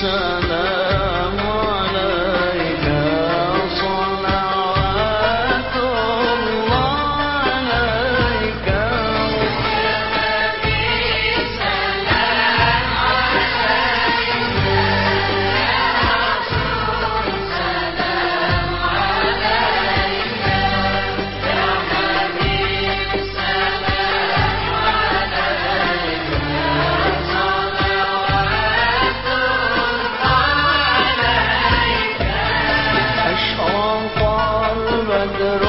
sun أنت